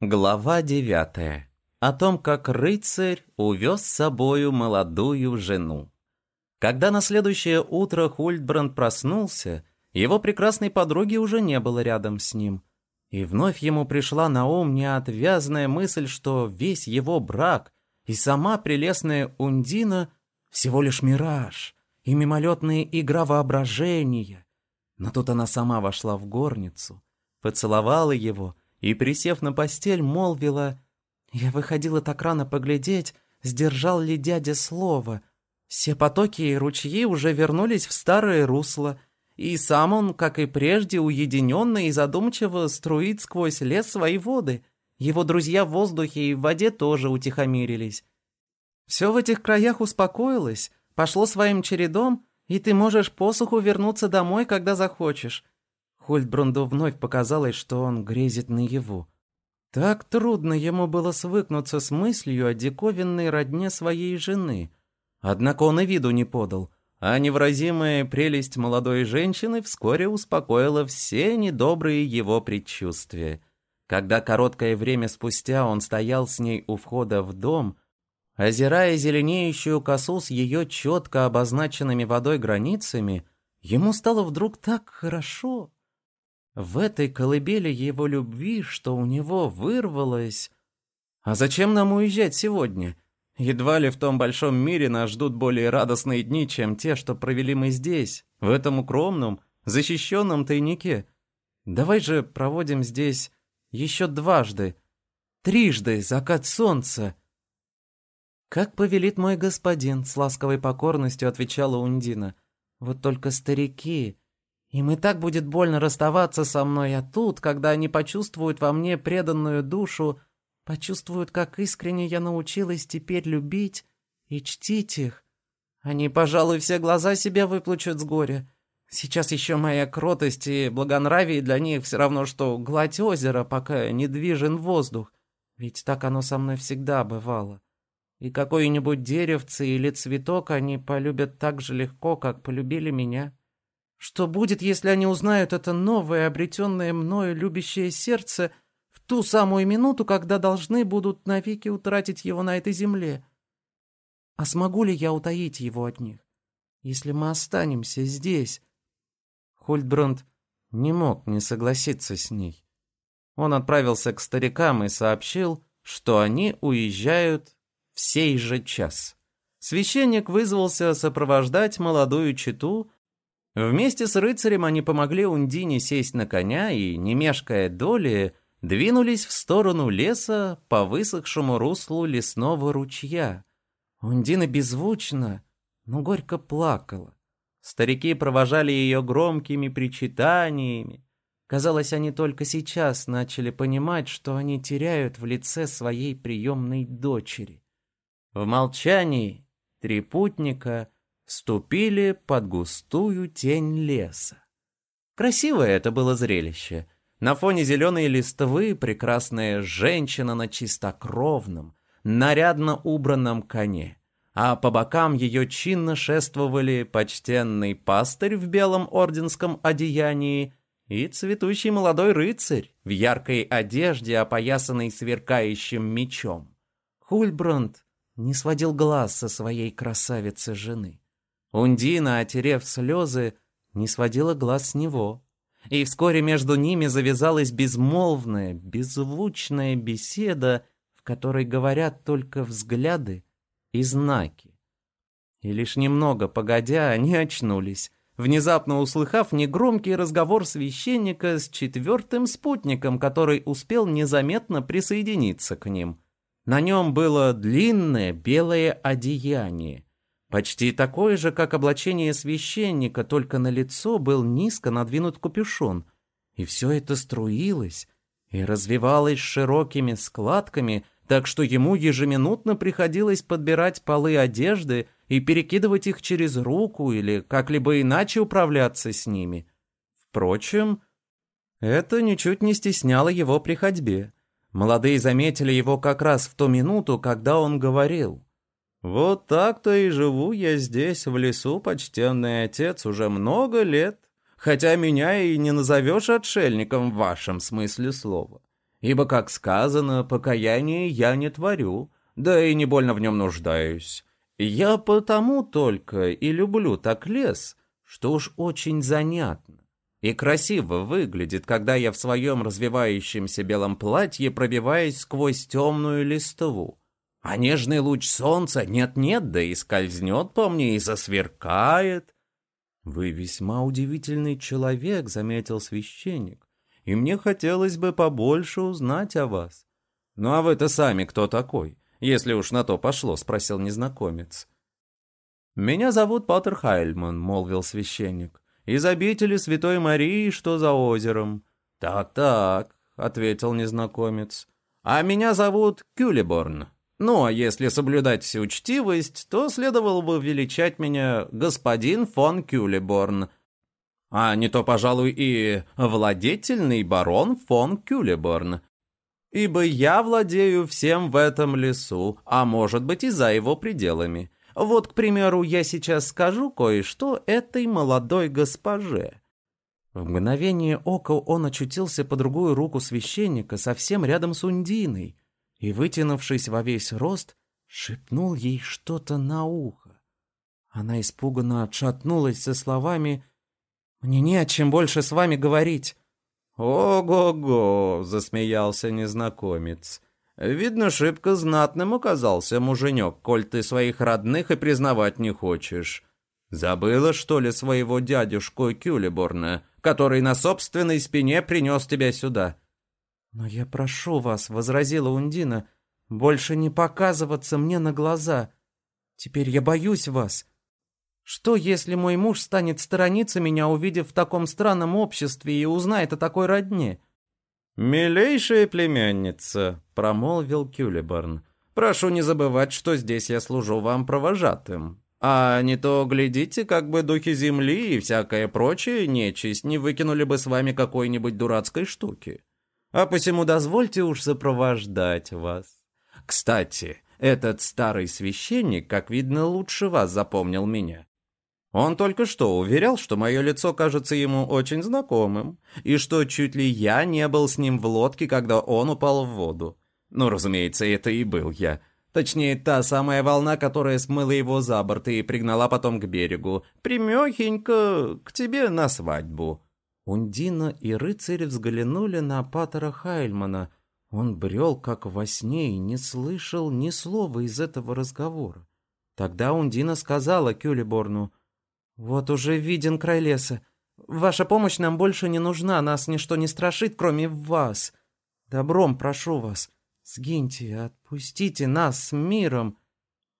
Глава девятая. О том, как рыцарь увез с собою молодую жену. Когда на следующее утро Хультбранд проснулся, его прекрасной подруги уже не было рядом с ним. И вновь ему пришла на ум неотвязная мысль, что весь его брак и сама прелестная Ундина всего лишь мираж и мимолетная игра воображения. Но тут она сама вошла в горницу, поцеловала его — и, присев на постель, молвила, «Я выходила так рано поглядеть, сдержал ли дядя слово. Все потоки и ручьи уже вернулись в старое русло, и сам он, как и прежде, уединенно и задумчиво струит сквозь лес свои воды. Его друзья в воздухе и в воде тоже утихомирились. Все в этих краях успокоилось, пошло своим чередом, и ты можешь посуху вернуться домой, когда захочешь. Хольдбрунду вновь показалось, что он грезит наяву. Так трудно ему было свыкнуться с мыслью о диковинной родне своей жены. Однако он и виду не подал, а невразимая прелесть молодой женщины вскоре успокоила все недобрые его предчувствия. Когда короткое время спустя он стоял с ней у входа в дом, озирая зеленеющую косу с ее четко обозначенными водой границами, ему стало вдруг так хорошо, в этой колыбели его любви, что у него вырвалось... А зачем нам уезжать сегодня? Едва ли в том большом мире нас ждут более радостные дни, чем те, что провели мы здесь, в этом укромном, защищенном тайнике. Давай же проводим здесь еще дважды, трижды закат солнца. «Как повелит мой господин», — с ласковой покорностью отвечала Ундина. «Вот только старики, им и так будет больно расставаться со мной, а тут, когда они почувствуют во мне преданную душу, почувствуют, как искренне я научилась теперь любить и чтить их. Они, пожалуй, все глаза себе выплачут с горя. Сейчас еще моя кротость и благонравие для них все равно, что гладь озера, пока не движен воздух. Ведь так оно со мной всегда бывало. И какое-нибудь деревце или цветок они полюбят так же легко, как полюбили меня. Что будет, если они узнают это новое, обретенное мною любящее сердце в ту самую минуту, когда должны будут навеки утратить его на этой земле? А смогу ли я утаить его от них, если мы останемся здесь? Хольдбранд не мог не согласиться с ней. Он отправился к старикам и сообщил, что они уезжают в сей же час. Священник вызвался сопровождать молодую чету, Вместе с рыцарем они помогли Ундине сесть на коня и, не мешкая доли, двинулись в сторону леса по высохшему руслу лесного ручья. Ундина беззвучно, но горько плакала. Старики провожали ее громкими причитаниями. Казалось, они только сейчас начали понимать, что они теряют в лице своей приемной дочери. В молчании три путника — ступили под густую тень леса. Красивое это было зрелище. На фоне зеленой листвы прекрасная женщина на чистокровном, нарядно убранном коне, а по бокам ее чинно шествовали почтенный пастырь в белом орденском одеянии и цветущий молодой рыцарь в яркой одежде, опоясанный сверкающим мечом. Хульбранд не сводил глаз со своей красавицы жены. Ундина, отерев слезы, не сводила глаз с него. И вскоре между ними завязалась безмолвная, беззвучная беседа, в которой говорят только взгляды и знаки. И лишь немного погодя, они очнулись, внезапно услыхав негромкий разговор священника с четвертым спутником, который успел незаметно присоединиться к ним. На нем было длинное белое одеяние, Почти такое же, как облачение священника, только на лицо был низко надвинут капюшон. И все это струилось и развивалось широкими складками, так что ему ежеминутно приходилось подбирать полы одежды и перекидывать их через руку или как-либо иначе управляться с ними. Впрочем, это ничуть не стесняло его при ходьбе. Молодые заметили его как раз в ту минуту, когда он говорил — вот так-то и живу я здесь, в лесу, почтенный отец, уже много лет, хотя меня и не назовешь отшельником в вашем смысле слова. Ибо, как сказано, покаяние я не творю, да и не больно в нем нуждаюсь. Я потому только и люблю так лес, что уж очень занятно. И красиво выглядит, когда я в своем развивающемся белом платье пробиваюсь сквозь темную листву. А нежный луч солнца нет-нет, да и скользнет по мне и засверкает. «Вы весьма удивительный человек», — заметил священник, «и мне хотелось бы побольше узнать о вас». «Ну а вы-то сами кто такой, если уж на то пошло?» — спросил незнакомец. «Меня зовут Паттер Хайльман», — молвил священник из обители Святой Марии, что за озером». «Так-так», — ответил незнакомец. «А меня зовут Кюлеборн. Ну, а если соблюдать всю учтивость, то следовало бы величать меня господин фон Кюлеборн. А не то, пожалуй, и владетельный барон фон Кюлеборн. Ибо я владею всем в этом лесу, а может быть и за его пределами. Вот, к примеру, я сейчас скажу кое-что этой молодой госпоже». В мгновение ока он очутился по другую руку священника, совсем рядом с Ундиной, и, вытянувшись во весь рост, шепнул ей что-то на ухо. Она испуганно отшатнулась со словами «Мне не о чем больше с вами говорить». «Ого-го!» — засмеялся незнакомец. Видно, шибко знатным оказался муженек, коль ты своих родных и признавать не хочешь. Забыла, что ли, своего дядюшку Кюлеборна, который на собственной спине принес тебя сюда?» «Но я прошу вас», — возразила Ундина, — «больше не показываться мне на глаза. Теперь я боюсь вас. Что, если мой муж станет сторониться меня, увидев в таком странном обществе, и узнает о такой родне?» «Милейшая племянница», — промолвил Кюлеборн, — «прошу не забывать, что здесь я служу вам провожатым. А не то, глядите, как бы духи земли и всякая прочая нечисть не выкинули бы с вами какой-нибудь дурацкой штуки. А посему дозвольте уж сопровождать вас. Кстати, этот старый священник, как видно, лучше вас запомнил меня. Он только что уверял, что мое лицо кажется ему очень знакомым, и что чуть ли я не был с ним в лодке, когда он упал в воду. Ну, разумеется, это и был я. Точнее, та самая волна, которая смыла его за борт и пригнала потом к берегу. Примехенько к тебе на свадьбу. Ундина и рыцарь взглянули на Паттера Хайльмана. Он брел, как во сне, и не слышал ни слова из этого разговора. Тогда Ундина сказала Кюлеборну — «Вот уже виден край леса. Ваша помощь нам больше не нужна, нас ничто не страшит, кроме вас. Добром прошу вас, сгиньте, отпустите нас с миром».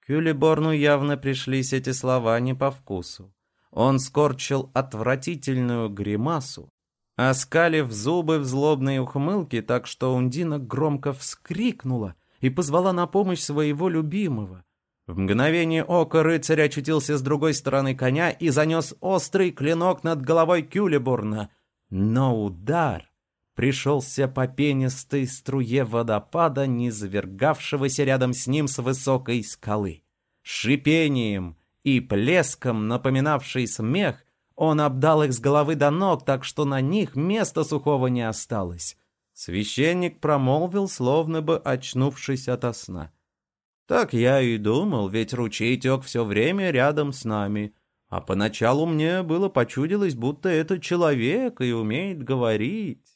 Кюлиборну явно пришлись эти слова не по вкусу. Он скорчил отвратительную гримасу, оскалив зубы в злобной ухмылке, так что Ундина громко вскрикнула и позвала на помощь своего любимого. В мгновение ока рыцарь очутился с другой стороны коня и занес острый клинок над головой Кюлебурна. Но удар пришелся по пенистой струе водопада, низвергавшегося рядом с ним с высокой скалы. Шипением и плеском, напоминавший смех, он обдал их с головы до ног, так что на них места сухого не осталось. Священник промолвил, словно бы очнувшись ото сна. Так я и думал, ведь ручей тек все время рядом с нами. А поначалу мне было почудилось, будто это человек и умеет говорить.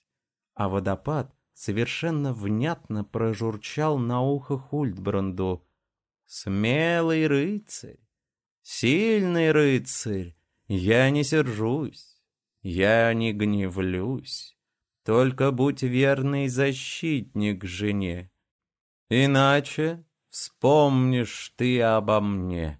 А водопад совершенно внятно прожурчал на ухо Хультбранду. «Смелый рыцарь, сильный рыцарь, я не сержусь, я не гневлюсь, только будь верный защитник жене. Иначе вспомнишь ты обо мне».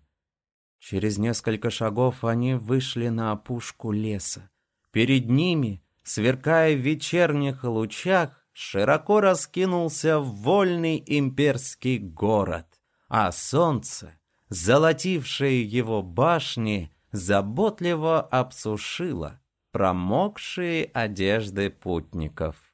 Через несколько шагов они вышли на опушку леса. Перед ними, сверкая в вечерних лучах, широко раскинулся вольный имперский город, а солнце, золотившее его башни, заботливо обсушило промокшие одежды путников.